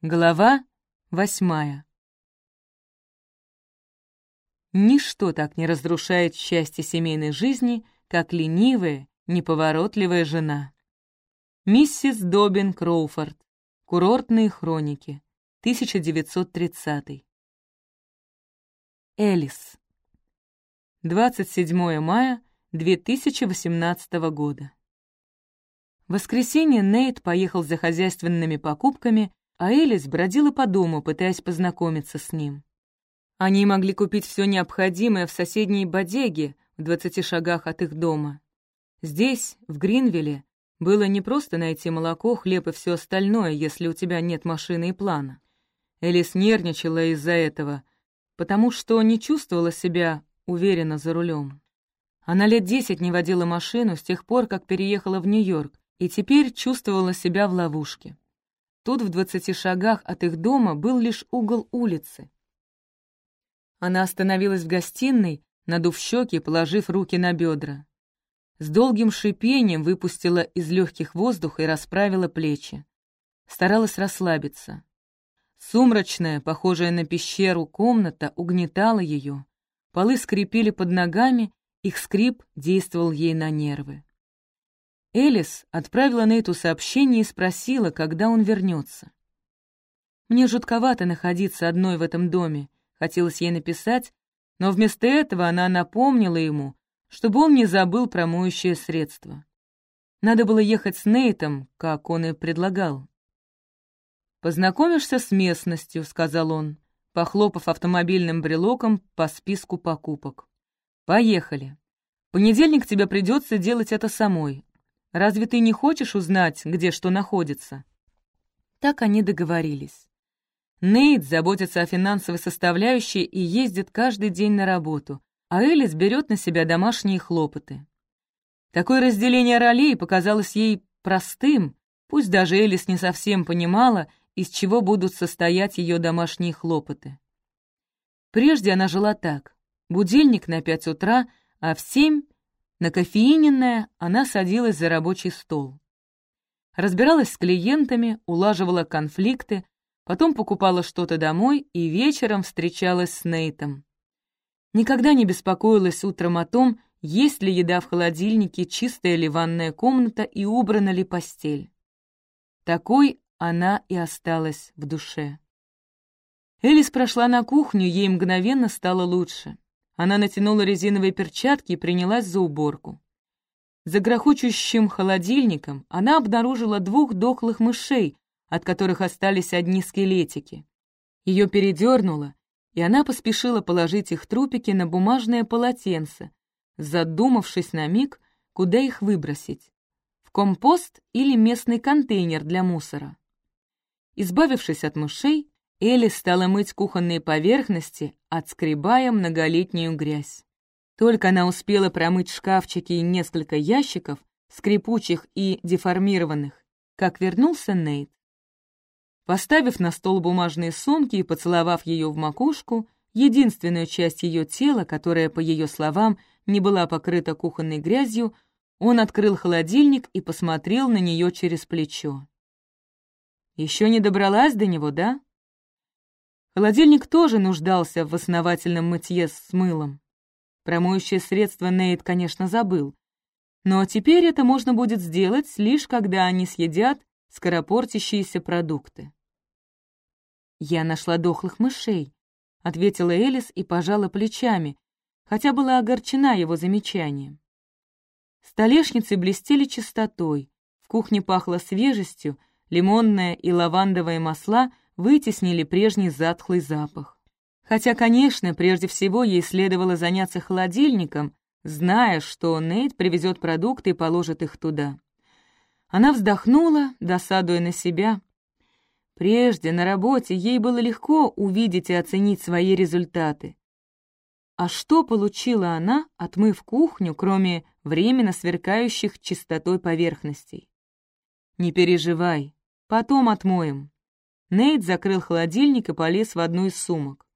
Глава восьмая. Ничто так не разрушает счастье семейной жизни, как ленивая, неповоротливая жена. Миссис Добин Кроуфорд. Курортные хроники. 1930. Элис. 27 мая 2018 года. В воскресенье Нейт поехал за хозяйственными покупками а Элис бродила по дому, пытаясь познакомиться с ним. Они могли купить все необходимое в соседней бодеге в двадцати шагах от их дома. Здесь, в Гринвилле, было не просто найти молоко, хлеб и все остальное, если у тебя нет машины и плана. Элис нервничала из-за этого, потому что не чувствовала себя уверенно за рулем. Она лет десять не водила машину с тех пор, как переехала в Нью-Йорк, и теперь чувствовала себя в ловушке. Тут в двадцати шагах от их дома был лишь угол улицы. Она остановилась в гостиной, надув щеки положив руки на бедра. С долгим шипением выпустила из легких воздух и расправила плечи. Старалась расслабиться. Сумрачная, похожая на пещеру, комната угнетала ее. Полы скрипели под ногами, их скрип действовал ей на нервы. Элис отправила Нейту сообщение и спросила, когда он вернется. «Мне жутковато находиться одной в этом доме», — хотелось ей написать, но вместо этого она напомнила ему, чтобы он не забыл про моющее средство. Надо было ехать с Нейтом, как он и предлагал. «Познакомишься с местностью», — сказал он, похлопав автомобильным брелоком по списку покупок. «Поехали. В понедельник тебе придется делать это самой, Разве ты не хочешь узнать, где что находится?» Так они договорились. Нейт заботится о финансовой составляющей и ездит каждый день на работу, а Элис берет на себя домашние хлопоты. Такое разделение ролей показалось ей простым, пусть даже Элис не совсем понимала, из чего будут состоять ее домашние хлопоты. Прежде она жила так. Будильник на пять утра, а в семь Накофеиненная, она садилась за рабочий стол. Разбиралась с клиентами, улаживала конфликты, потом покупала что-то домой и вечером встречалась с Нейтом. Никогда не беспокоилась утром о том, есть ли еда в холодильнике, чистая ли ванная комната и убрана ли постель. Такой она и осталась в душе. Элис прошла на кухню, ей мгновенно стало лучше. Она натянула резиновые перчатки и принялась за уборку. За грохочущим холодильником она обнаружила двух дохлых мышей, от которых остались одни скелетики. Ее передернуло, и она поспешила положить их трупики на бумажное полотенце, задумавшись на миг, куда их выбросить — в компост или местный контейнер для мусора. Избавившись от мышей, Элли стала мыть кухонные поверхности, отскребая многолетнюю грязь. Только она успела промыть шкафчики и несколько ящиков, скрипучих и деформированных, как вернулся Нейт. Поставив на стол бумажные сумки и поцеловав ее в макушку, единственную часть ее тела, которая, по ее словам, не была покрыта кухонной грязью, он открыл холодильник и посмотрел на нее через плечо. «Еще не добралась до него, да?» Холодильник тоже нуждался в основательном мытье с мылом. Про моющее средство Нейт, конечно, забыл. Но теперь это можно будет сделать, лишь когда они съедят скоропортящиеся продукты. «Я нашла дохлых мышей», — ответила Элис и пожала плечами, хотя была огорчена его замечанием. Столешницы блестели чистотой, в кухне пахло свежестью, лимонное и лавандовое масла вытеснили прежний затхлый запах. Хотя, конечно, прежде всего ей следовало заняться холодильником, зная, что Нейт привезет продукты и положит их туда. Она вздохнула, досадуя на себя. Прежде на работе ей было легко увидеть и оценить свои результаты. А что получила она, отмыв кухню, кроме временно сверкающих чистотой поверхностей? «Не переживай, потом отмоем», Нейт закрыл холодильник и полез в одну из сумок.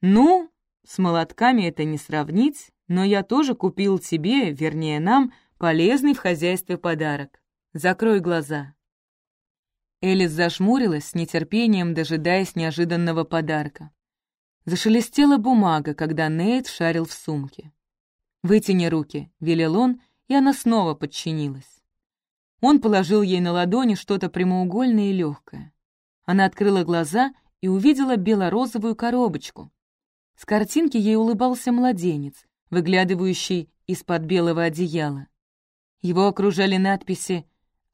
«Ну, с молотками это не сравнить, но я тоже купил тебе, вернее нам, полезный в хозяйстве подарок. Закрой глаза». Элис зажмурилась с нетерпением, дожидаясь неожиданного подарка. Зашелестела бумага, когда Нейт шарил в сумке. «Вытяни руки», — велел он, и она снова подчинилась. Он положил ей на ладони что-то прямоугольное и легкое. Она открыла глаза и увидела бело-розовую коробочку. С картинки ей улыбался младенец, выглядывающий из-под белого одеяла. Его окружали надписи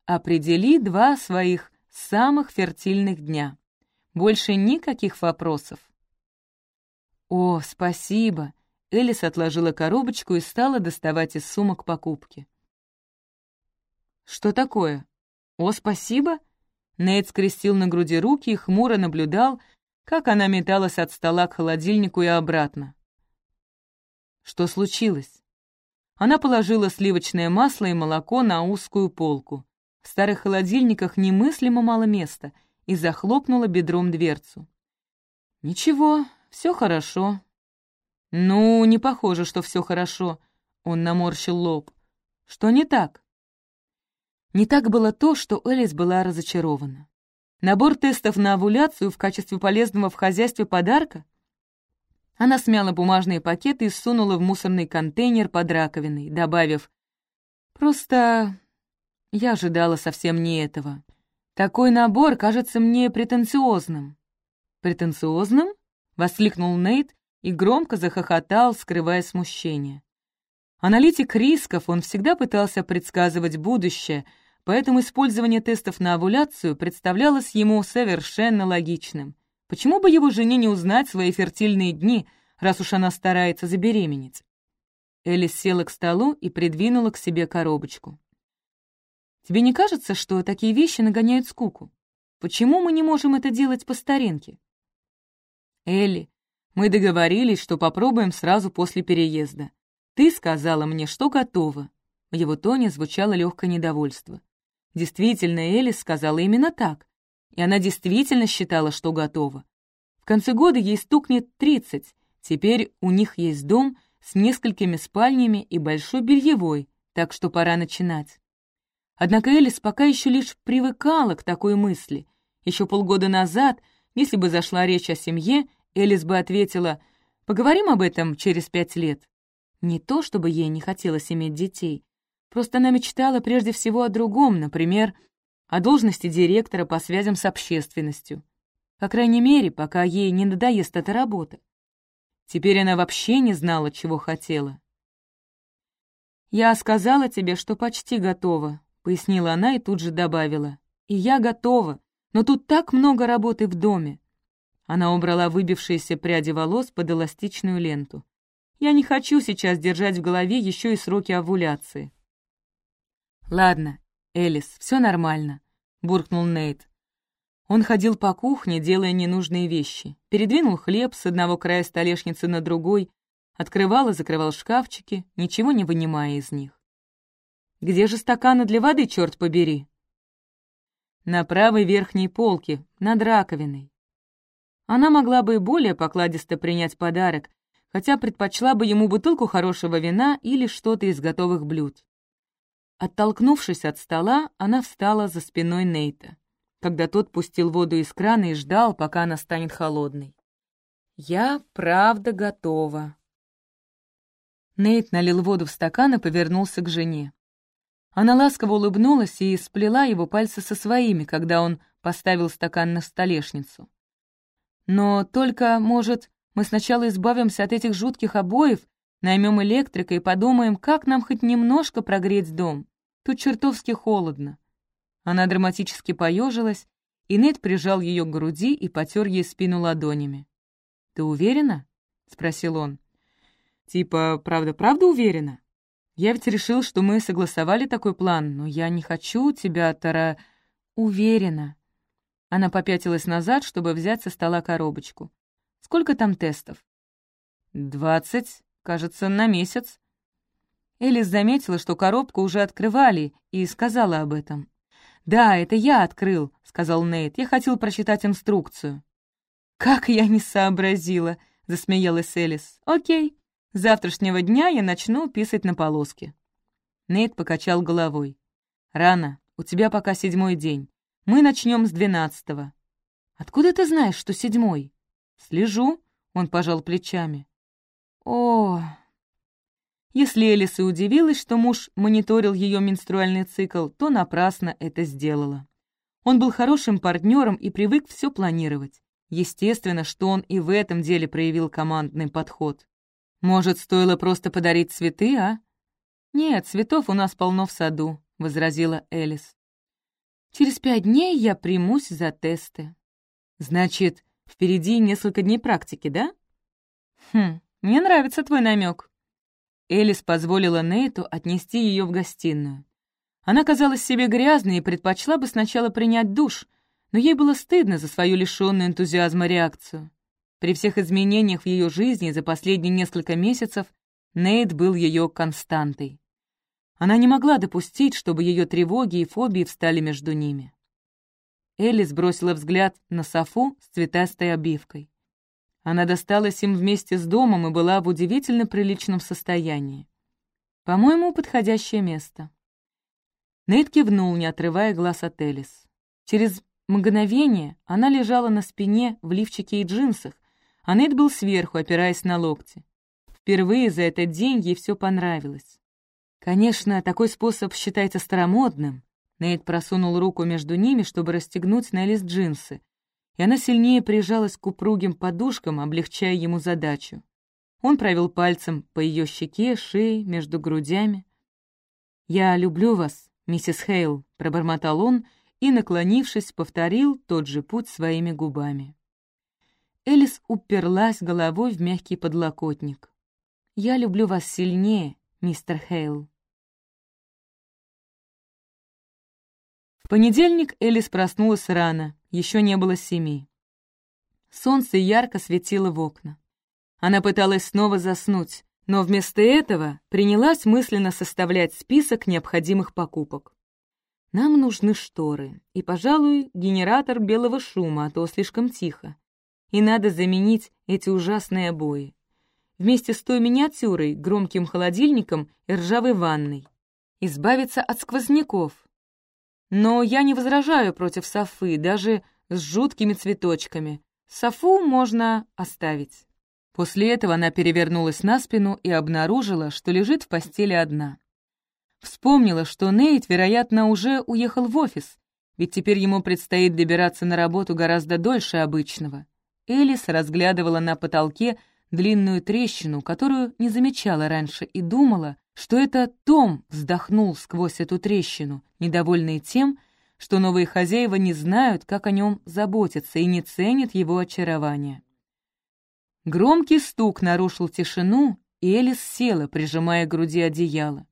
«Определи два своих самых фертильных дня». Больше никаких вопросов. «О, спасибо!» Элис отложила коробочку и стала доставать из сумок покупки. «Что такое? О, спасибо?» Нейт скрестил на груди руки и хмуро наблюдал, как она металась от стола к холодильнику и обратно. Что случилось? Она положила сливочное масло и молоко на узкую полку. В старых холодильниках немыслимо мало места и захлопнула бедром дверцу. «Ничего, все хорошо». «Ну, не похоже, что все хорошо», — он наморщил лоб. «Что не так?» Не так было то, что Элис была разочарована. Набор тестов на овуляцию в качестве полезного в хозяйстве подарка? Она смяла бумажные пакеты и сунула в мусорный контейнер под раковиной, добавив «Просто я ожидала совсем не этого. Такой набор кажется мне претенциозным». «Претенциозным?» — воскликнул Нейт и громко захохотал, скрывая смущение. Аналитик рисков, он всегда пытался предсказывать будущее, поэтому использование тестов на овуляцию представлялось ему совершенно логичным. Почему бы его жене не узнать свои фертильные дни, раз уж она старается забеременеть? Элис села к столу и придвинула к себе коробочку. «Тебе не кажется, что такие вещи нагоняют скуку? Почему мы не можем это делать по старинке?» «Элли, мы договорились, что попробуем сразу после переезда. Ты сказала мне, что готова». В его тоне звучало легкое недовольство. Действительно, Элис сказала именно так. И она действительно считала, что готова. В конце года ей стукнет 30. Теперь у них есть дом с несколькими спальнями и большой бельевой, так что пора начинать. Однако Элис пока еще лишь привыкала к такой мысли. Еще полгода назад, если бы зашла речь о семье, Элис бы ответила «Поговорим об этом через пять лет». Не то, чтобы ей не хотелось иметь детей, Просто она мечтала прежде всего о другом, например, о должности директора по связям с общественностью. По крайней мере, пока ей не надоест эта работа. Теперь она вообще не знала, чего хотела. «Я сказала тебе, что почти готова», — пояснила она и тут же добавила. «И я готова, но тут так много работы в доме». Она убрала выбившиеся пряди волос под эластичную ленту. «Я не хочу сейчас держать в голове еще и сроки овуляции». «Ладно, Элис, все нормально», — буркнул Нейт. Он ходил по кухне, делая ненужные вещи. Передвинул хлеб с одного края столешницы на другой, открывал и закрывал шкафчики, ничего не вынимая из них. «Где же стаканы для воды, черт побери?» «На правой верхней полке, над раковиной». Она могла бы и более покладисто принять подарок, хотя предпочла бы ему бутылку хорошего вина или что-то из готовых блюд. Оттолкнувшись от стола, она встала за спиной Нейта, когда тот пустил воду из крана и ждал, пока она станет холодной. «Я правда готова». Нейт налил воду в стакан и повернулся к жене. Она ласково улыбнулась и сплела его пальцы со своими, когда он поставил стакан на столешницу. «Но только, может, мы сначала избавимся от этих жутких обоев Наймем электрика и подумаем, как нам хоть немножко прогреть дом. Тут чертовски холодно». Она драматически поежилась, и Нед прижал ее к груди и потер ей спину ладонями. «Ты уверена?» — спросил он. «Типа, правда-правда уверена? Я ведь решил, что мы согласовали такой план, но я не хочу тебя, Тара...» «Уверена». Она попятилась назад, чтобы взять со стола коробочку. «Сколько там тестов?» «Двадцать», Кажется, на месяц». Элис заметила, что коробку уже открывали, и сказала об этом. «Да, это я открыл», — сказал Нейт. «Я хотел прочитать инструкцию». «Как я не сообразила», — засмеялась Элис. «Окей, с завтрашнего дня я начну писать на полоске». Нейт покачал головой. «Рано, у тебя пока седьмой день. Мы начнем с двенадцатого». «Откуда ты знаешь, что седьмой?» «Слежу», — он пожал плечами. «О...» Если Элис и удивилась, что муж мониторил ее менструальный цикл, то напрасно это сделала. Он был хорошим партнером и привык все планировать. Естественно, что он и в этом деле проявил командный подход. «Может, стоило просто подарить цветы, а?» «Нет, цветов у нас полно в саду», — возразила Элис. «Через пять дней я примусь за тесты». «Значит, впереди несколько дней практики, да?» «Хм, мне нравится твой намек. Элис позволила Нейту отнести ее в гостиную. Она казалась себе грязной и предпочла бы сначала принять душ, но ей было стыдно за свою лишенную энтузиазма реакцию. При всех изменениях в ее жизни за последние несколько месяцев Нейт был ее константой. Она не могла допустить, чтобы ее тревоги и фобии встали между ними. Элис бросила взгляд на софу с цветастой обивкой. Она досталась им вместе с домом и была в удивительно приличном состоянии. По-моему, подходящее место. Нейт кивнул, не отрывая глаз от Элис. Через мгновение она лежала на спине в лифчике и джинсах, а Нейт был сверху, опираясь на локти. Впервые за этот день ей все понравилось. Конечно, такой способ считается старомодным. Нейт просунул руку между ними, чтобы расстегнуть на джинсы, и она сильнее прижалась к упругим подушкам, облегчая ему задачу. Он провел пальцем по ее щеке, шее, между грудями. «Я люблю вас», «Миссис Хейл», — пробормотал он и, наклонившись, повторил тот же путь своими губами. Элис уперлась головой в мягкий подлокотник. «Я люблю вас сильнее, мистер Хейл». Понедельник Элис проснулась рано, еще не было семи. Солнце ярко светило в окна. Она пыталась снова заснуть, но вместо этого принялась мысленно составлять список необходимых покупок. Нам нужны шторы и, пожалуй, генератор белого шума, а то слишком тихо. И надо заменить эти ужасные обои. Вместе с той миниатюрой, громким холодильником и ржавой ванной. Избавиться от сквозняков. Но я не возражаю против софы, даже с жуткими цветочками. Софу можно оставить. После этого она перевернулась на спину и обнаружила, что лежит в постели одна. Вспомнила, что Нейт, вероятно, уже уехал в офис, ведь теперь ему предстоит добираться на работу гораздо дольше обычного. Элис разглядывала на потолке длинную трещину, которую не замечала раньше, и думала, что это Том вздохнул сквозь эту трещину, недовольный тем, что новые хозяева не знают, как о нем заботиться и не ценят его очарования. Громкий стук нарушил тишину, и Элис села, прижимая к груди одеяло.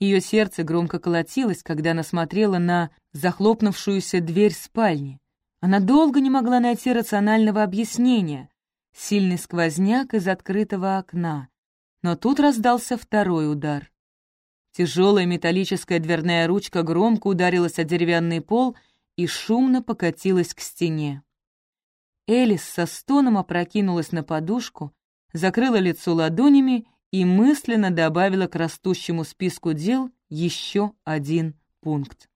Ее сердце громко колотилось, когда она смотрела на захлопнувшуюся дверь спальни. Она долго не могла найти рационального объяснения. Сильный сквозняк из открытого окна. Но тут раздался второй удар. Тяжелая металлическая дверная ручка громко ударилась о деревянный пол и шумно покатилась к стене. Элис со стоном опрокинулась на подушку, закрыла лицо ладонями и мысленно добавила к растущему списку дел еще один пункт.